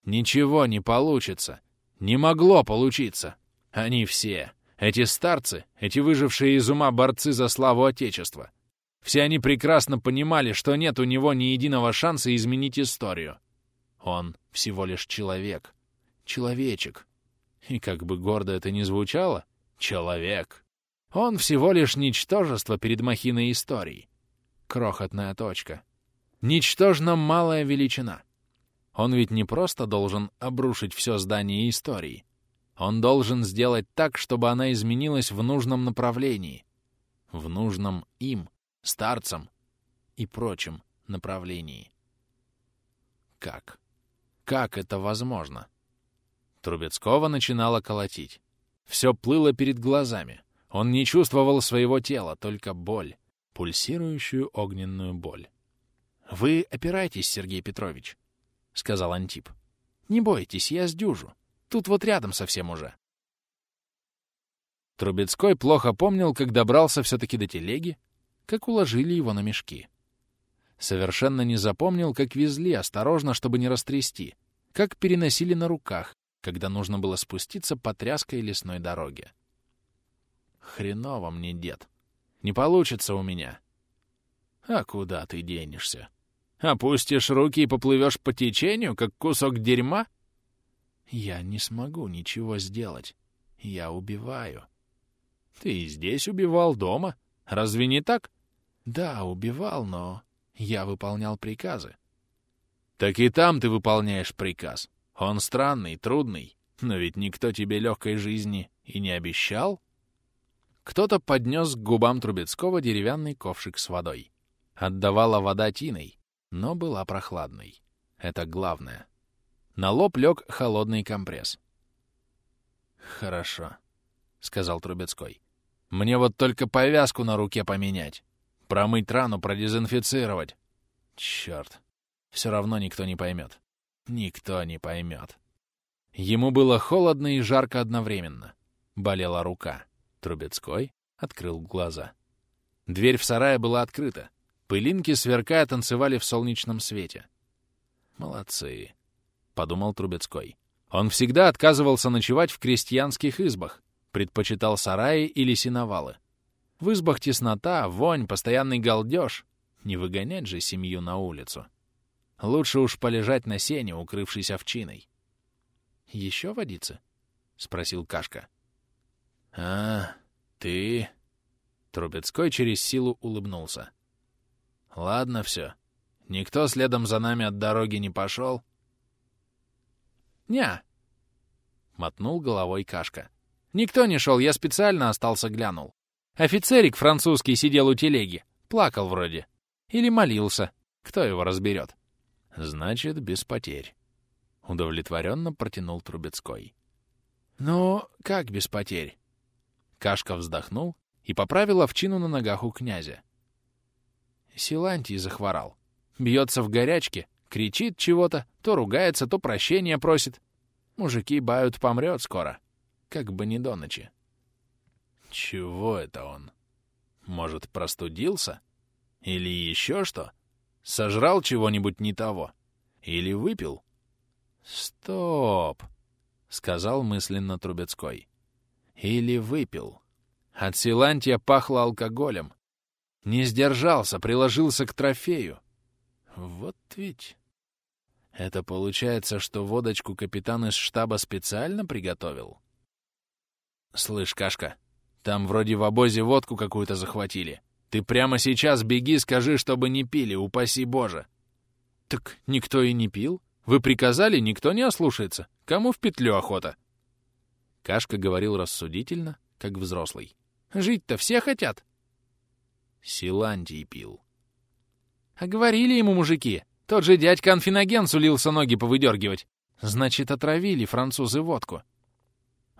B: Ничего не получится. Не могло получиться. Они все, эти старцы, эти выжившие из ума борцы за славу Отечества, все они прекрасно понимали, что нет у него ни единого шанса изменить историю. Он всего лишь человек. Человечек. И как бы гордо это ни звучало, человек. Он всего лишь ничтожество перед махиной истории. Крохотная точка. Ничтожно малая величина. Он ведь не просто должен обрушить все здание истории. Он должен сделать так, чтобы она изменилась в нужном направлении. В нужном им, старцам и прочем направлении. Как? Как это возможно? Трубецкого начинало колотить. Все плыло перед глазами. Он не чувствовал своего тела, только боль, пульсирующую огненную боль. «Вы опирайтесь, Сергей Петрович», — сказал Антип. «Не бойтесь, я сдюжу. Тут вот рядом совсем уже». Трубецкой плохо помнил, как добрался все-таки до телеги, как уложили его на мешки. Совершенно не запомнил, как везли осторожно, чтобы не растрясти, как переносили на руках, когда нужно было спуститься по тряской лесной дороге. «Хреново мне, дед. Не получится у меня». «А куда ты денешься?» Опустишь руки и поплывешь по течению, как кусок дерьма? Я не смогу ничего сделать. Я убиваю. Ты и здесь убивал дома. Разве не так? Да, убивал, но я выполнял приказы. Так и там ты выполняешь приказ. Он странный, трудный, но ведь никто тебе легкой жизни и не обещал. Кто-то поднес к губам Трубецкого деревянный ковшик с водой. Отдавала вода тиной, но была прохладной. Это главное. На лоб лег холодный компресс. «Хорошо», — сказал Трубецкой. «Мне вот только повязку на руке поменять. Промыть рану, продезинфицировать. Черт, все равно никто не поймет. Никто не поймет». Ему было холодно и жарко одновременно. Болела рука. Трубецкой открыл глаза. Дверь в сарае была открыта. Пылинки, сверкая, танцевали в солнечном свете. «Молодцы», — подумал Трубецкой. Он всегда отказывался ночевать в крестьянских избах, предпочитал сараи или сеновалы. В избах теснота, вонь, постоянный галдеж. Не выгонять же семью на улицу. Лучше уж полежать на сене, укрывшись овчиной. «Еще водиться?» — спросил Кашка. «А, ты...» Трубецкой через силу улыбнулся. Ладно все. Никто следом за нами от дороги не пошел? «Не», — мотнул головой Кашка. «Никто не шел, я специально остался глянул. Офицерик французский сидел у телеги, плакал вроде. Или молился, кто его разберет?» «Значит, без потерь», — удовлетворенно протянул Трубецкой. «Ну, как без потерь?» Кашка вздохнул и поправил овчину на ногах у князя. Силантий захворал. Бьется в горячке, кричит чего-то, то ругается, то прощения просит. Мужики бают, помрет скоро. Как бы не до ночи. Чего это он? Может, простудился? Или еще что? Сожрал чего-нибудь не того? Или выпил? Стоп, сказал мысленно Трубецкой. Или выпил. От Силантия пахло алкоголем. Не сдержался, приложился к трофею. Вот ведь... Это получается, что водочку капитан из штаба специально приготовил? Слышь, Кашка, там вроде в обозе водку какую-то захватили. Ты прямо сейчас беги, скажи, чтобы не пили, упаси Боже. Так никто и не пил. Вы приказали, никто не ослушается. Кому в петлю охота? Кашка говорил рассудительно, как взрослый. Жить-то все хотят. Силантий пил. А говорили ему мужики. Тот же дядька Анфиноген сулился ноги повыдергивать. Значит, отравили французы водку.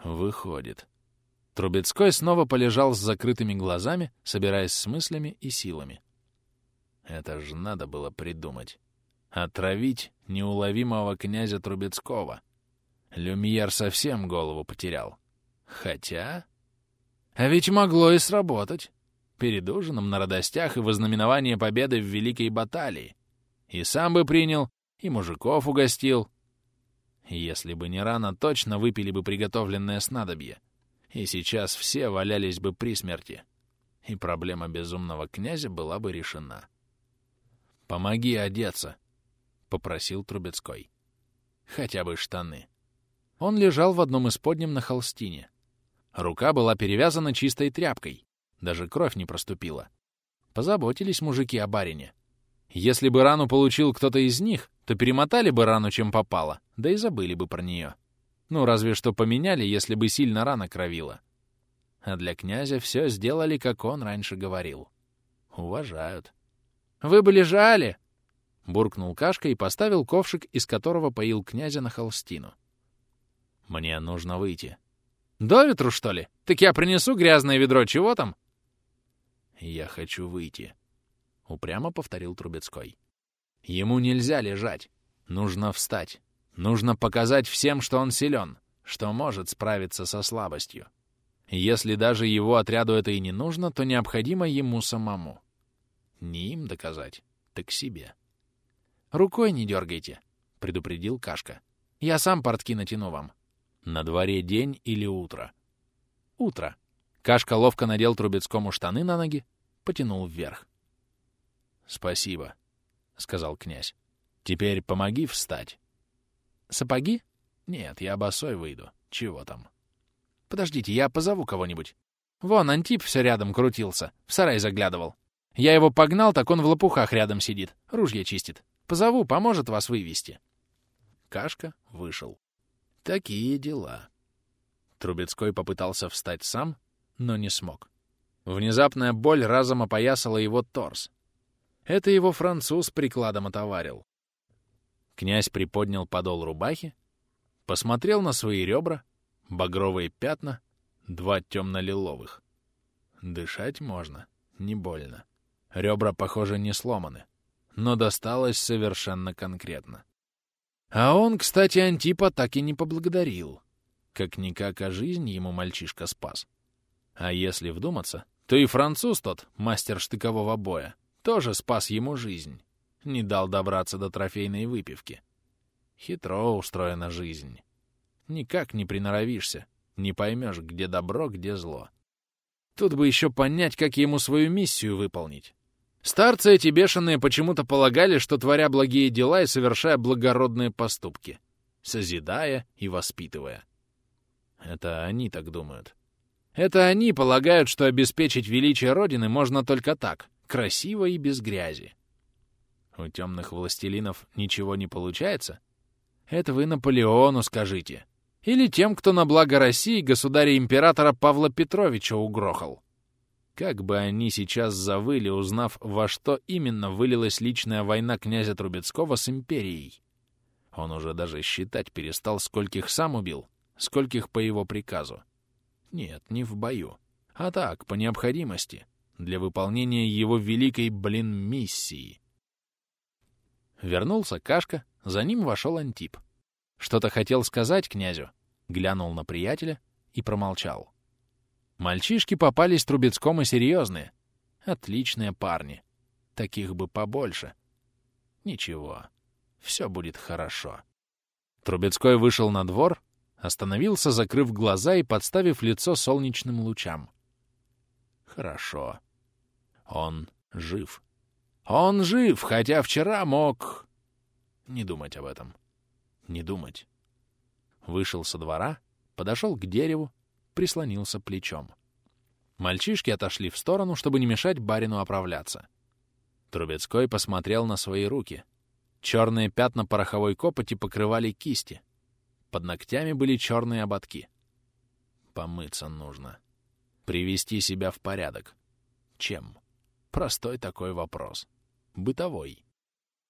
B: Выходит. Трубецкой снова полежал с закрытыми глазами, собираясь с мыслями и силами. Это же надо было придумать. Отравить неуловимого князя Трубецкого. Люмьер совсем голову потерял. Хотя... А ведь могло и сработать. Перед ужином на радостях и вознаменование победы в Великой Баталии. И сам бы принял, и мужиков угостил. Если бы не рано, точно выпили бы приготовленное снадобье и сейчас все валялись бы при смерти, и проблема безумного князя была бы решена. «Помоги одеться», — попросил Трубецкой. «Хотя бы штаны». Он лежал в одном из подням на холстине. Рука была перевязана чистой тряпкой, даже кровь не проступила. Позаботились мужики о барине. Если бы рану получил кто-то из них, то перемотали бы рану, чем попало, да и забыли бы про нее. Ну, разве что поменяли, если бы сильно рано кровила. А для князя все сделали, как он раньше говорил. Уважают. «Вы бы лежали!» Буркнул Кашка и поставил ковшик, из которого поил князя на холстину. «Мне нужно выйти». «До ветру, что ли? Так я принесу грязное ведро, чего там?» «Я хочу выйти», — упрямо повторил Трубецкой. «Ему нельзя лежать. Нужно встать. Нужно показать всем, что он силен, что может справиться со слабостью. Если даже его отряду это и не нужно, то необходимо ему самому. Не им доказать, так себе. «Рукой не дергайте», — предупредил Кашка. «Я сам портки натяну вам». На дворе день или утро? Утро. Кашка ловко надел Трубецкому штаны на ноги, потянул вверх. «Спасибо», — сказал князь. «Теперь помоги встать». Сапоги? Нет, я босой выйду. Чего там? Подождите, я позову кого-нибудь. Вон, Антип все рядом крутился, в сарай заглядывал. Я его погнал, так он в лопухах рядом сидит, ружья чистит. Позову, поможет вас вывести. Кашка вышел. Такие дела. Трубецкой попытался встать сам, но не смог. Внезапная боль разом опоясала его торс. Это его француз прикладом отоварил. Князь приподнял подол рубахи, посмотрел на свои ребра, багровые пятна, два темно-лиловых. Дышать можно, не больно. Ребра, похоже, не сломаны, но досталось совершенно конкретно. А он, кстати, Антипа так и не поблагодарил. Как-никак, а жизнь ему мальчишка спас. А если вдуматься, то и француз тот, мастер штыкового боя, тоже спас ему жизнь не дал добраться до трофейной выпивки. Хитро устроена жизнь. Никак не приноровишься, не поймешь, где добро, где зло. Тут бы еще понять, как ему свою миссию выполнить. Старцы эти бешеные почему-то полагали, что творя благие дела и совершая благородные поступки, созидая и воспитывая. Это они так думают. Это они полагают, что обеспечить величие Родины можно только так, красиво и без грязи. У темных властелинов ничего не получается? Это вы Наполеону скажите. Или тем, кто на благо России государя-императора Павла Петровича угрохал. Как бы они сейчас завыли, узнав, во что именно вылилась личная война князя Трубецкого с империей. Он уже даже считать перестал, скольких сам убил, скольких по его приказу. Нет, не в бою, а так, по необходимости, для выполнения его великой, блин, миссии — Вернулся Кашка, за ним вошел Антип. Что-то хотел сказать князю, глянул на приятеля и промолчал. Мальчишки попались Трубецкому серьезные. Отличные парни. Таких бы побольше. Ничего, все будет хорошо. Трубецкой вышел на двор, остановился, закрыв глаза и подставив лицо солнечным лучам. Хорошо. Он жив. Он жив, хотя вчера мог... Не думать об этом. Не думать. Вышел со двора, подошел к дереву, прислонился плечом. Мальчишки отошли в сторону, чтобы не мешать барину оправляться. Трубецкой посмотрел на свои руки. Черные пятна пороховой копоти покрывали кисти. Под ногтями были черные ободки. Помыться нужно. Привести себя в порядок. Чем? Простой такой вопрос. Бытовой.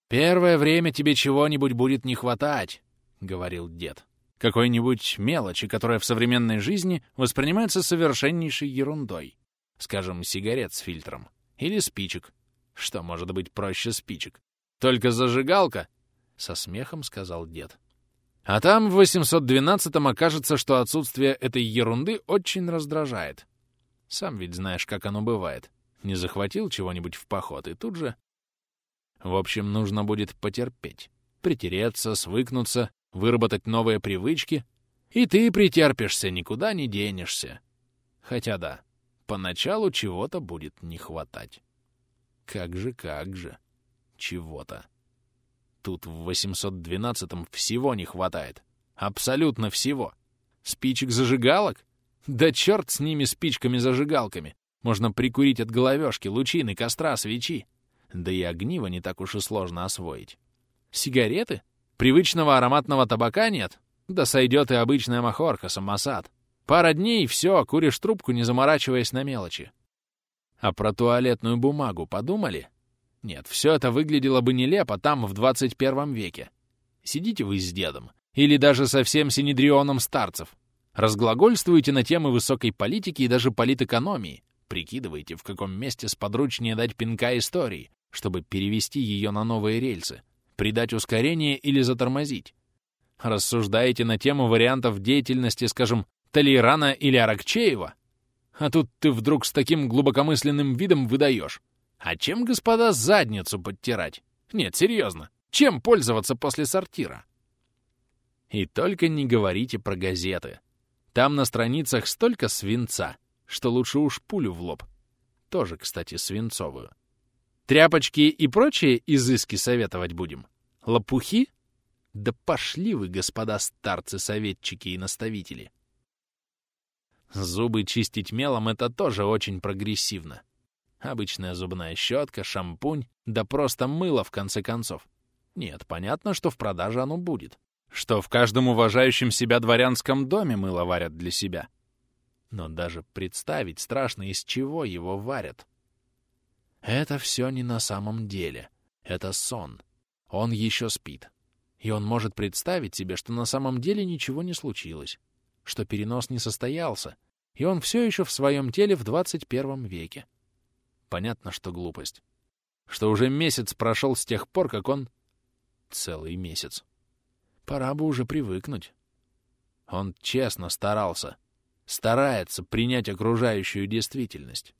B: «Первое время тебе чего-нибудь будет не хватать», — говорил дед. «Какой-нибудь мелочи, которая в современной жизни воспринимается совершеннейшей ерундой. Скажем, сигарет с фильтром. Или спичек. Что может быть проще спичек? Только зажигалка?» — со смехом сказал дед. А там в 812-м окажется, что отсутствие этой ерунды очень раздражает. Сам ведь знаешь, как оно бывает. Не захватил чего-нибудь в поход, и тут же... В общем, нужно будет потерпеть. Притереться, свыкнуться, выработать новые привычки. И ты претерпишься, никуда не денешься. Хотя да, поначалу чего-то будет не хватать. Как же, как же, чего-то. Тут в 812-м всего не хватает. Абсолютно всего. Спичек-зажигалок? Да черт с ними спичками-зажигалками. Можно прикурить от головешки, лучины, костра, свечи. Да и огниво не так уж и сложно освоить. Сигареты? Привычного ароматного табака нет? Да сойдет и обычная махорка, самосад. Пара дней все, куришь трубку, не заморачиваясь на мелочи. А про туалетную бумагу подумали? Нет, все это выглядело бы нелепо там, в 21 веке. Сидите вы с дедом, или даже со всем синедрионом старцев. Разглагольствуете на темы высокой политики и даже политэкономии. Прикидываете, в каком месте сподручнее дать пинка истории, чтобы перевести ее на новые рельсы, придать ускорение или затормозить. Рассуждаете на тему вариантов деятельности, скажем, Толерана или Аракчеева, а тут ты вдруг с таким глубокомысленным видом выдаешь. А чем, господа, задницу подтирать? Нет, серьезно, чем пользоваться после сортира? И только не говорите про газеты. Там на страницах столько свинца, что лучше уж пулю в лоб. Тоже, кстати, свинцовую. Тряпочки и прочие изыски советовать будем? Лопухи? Да пошли вы, господа старцы-советчики и наставители. Зубы чистить мелом — это тоже очень прогрессивно. Обычная зубная щетка, шампунь, да просто мыло, в конце концов. Нет, понятно, что в продаже оно будет. Что в каждом уважающем себя дворянском доме мыло варят для себя. Но даже представить страшно, из чего его варят. Это все не на самом деле. Это сон. Он еще спит. И он может представить себе, что на самом деле ничего не случилось, что перенос не состоялся, и он все еще в своем теле в 21 веке. Понятно, что глупость. Что уже месяц прошел с тех пор, как он... Целый месяц. Пора бы уже привыкнуть. Он честно старался. Старается принять окружающую действительность.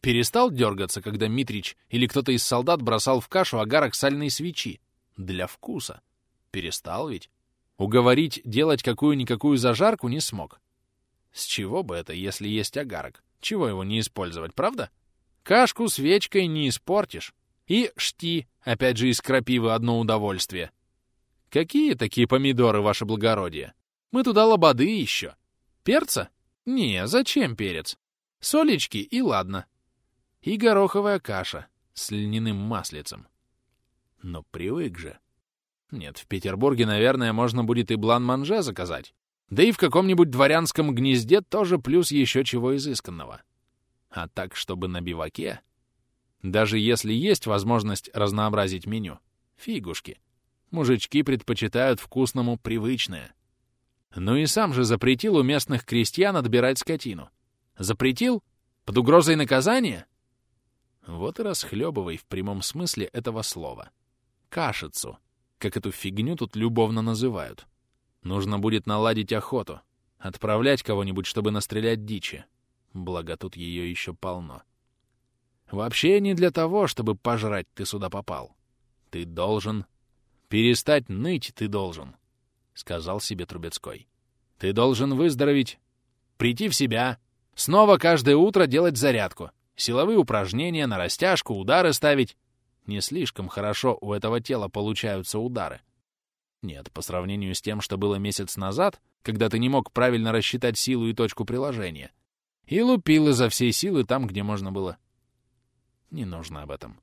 B: Перестал дергаться, когда Митрич или кто-то из солдат бросал в кашу агарок сальной свечи. Для вкуса. Перестал ведь. Уговорить делать какую-никакую зажарку не смог. С чего бы это, если есть агарок? Чего его не использовать, правда? Кашку свечкой не испортишь. И шти, опять же, из крапивы одно удовольствие. Какие такие помидоры, ваше благородие? Мы туда лободы еще. Перца? Не, зачем перец? Солечки и ладно. И гороховая каша с льняным маслицем. Но привык же. Нет, в Петербурге, наверное, можно будет и блан-манже заказать. Да и в каком-нибудь дворянском гнезде тоже плюс еще чего изысканного. А так, чтобы на биваке... Даже если есть возможность разнообразить меню, фигушки. Мужички предпочитают вкусному привычное. Ну и сам же запретил у местных крестьян отбирать скотину. Запретил? Под угрозой наказания? Вот и расхлебывай в прямом смысле этого слова. Кашицу, как эту фигню тут любовно называют. Нужно будет наладить охоту, отправлять кого-нибудь, чтобы настрелять дичи. Благо тут ее еще полно. Вообще не для того, чтобы пожрать ты сюда попал. Ты должен... Перестать ныть ты должен, — сказал себе Трубецкой. Ты должен выздороветь, прийти в себя, снова каждое утро делать зарядку, силовые упражнения, на растяжку, удары ставить. Не слишком хорошо у этого тела получаются удары. Нет, по сравнению с тем, что было месяц назад, когда ты не мог правильно рассчитать силу и точку приложения, и лупил изо всей силы там, где можно было. Не нужно об этом.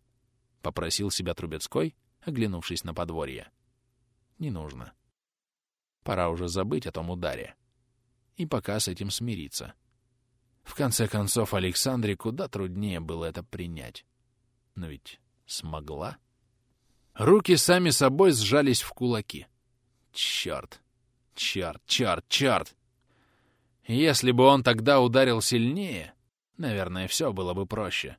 B: Попросил себя Трубецкой, оглянувшись на подворье. Не нужно. Пора уже забыть о том ударе. И пока с этим смириться. В конце концов, Александре куда труднее было это принять. Но ведь смогла. Руки сами собой сжались в кулаки. Черт! Черт, черт, черт! Если бы он тогда ударил сильнее, наверное, все было бы проще.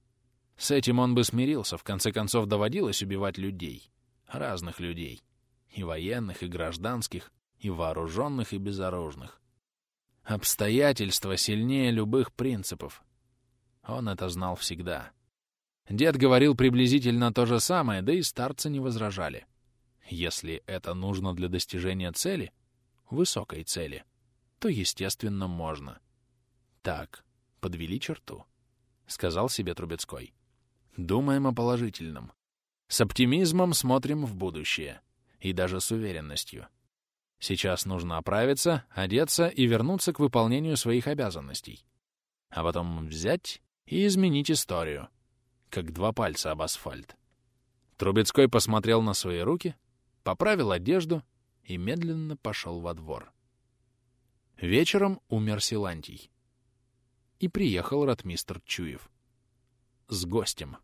B: С этим он бы смирился, в конце концов доводилось убивать людей. Разных людей. И военных, и гражданских, и вооруженных, и безоружных. Обстоятельства сильнее любых принципов. Он это знал всегда. Дед говорил приблизительно то же самое, да и старцы не возражали. Если это нужно для достижения цели, высокой цели, то, естественно, можно. Так, подвели черту, — сказал себе Трубецкой. Думаем о положительном. С оптимизмом смотрим в будущее. И даже с уверенностью. Сейчас нужно оправиться, одеться и вернуться к выполнению своих обязанностей. А потом взять и изменить историю. Как два пальца об асфальт. Трубецкой посмотрел на свои руки, поправил одежду и медленно пошел во двор. Вечером умер Силантий. И приехал ратмистр Чуев. С гостем.